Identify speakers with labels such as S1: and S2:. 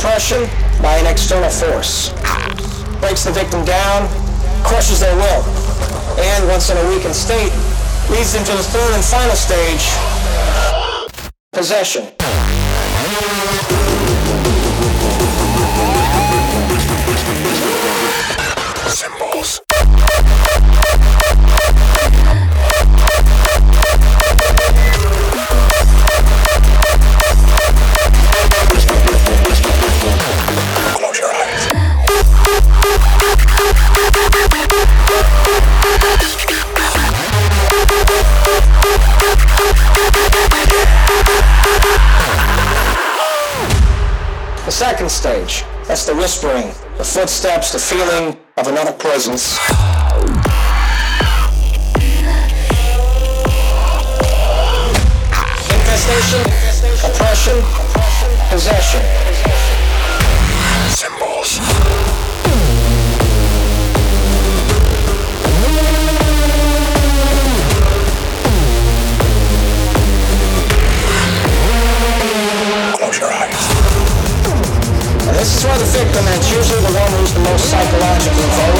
S1: infestation by an external force. Breaks the victim down, crushes their will, and once in a weakened state, leads them to the third and final stage, possession. Second stage, that's the whispering, the footsteps, the feeling of another presence. Infestation, oppression, possession. Victim, and it's usually the one who's the most psychologically vulnerable,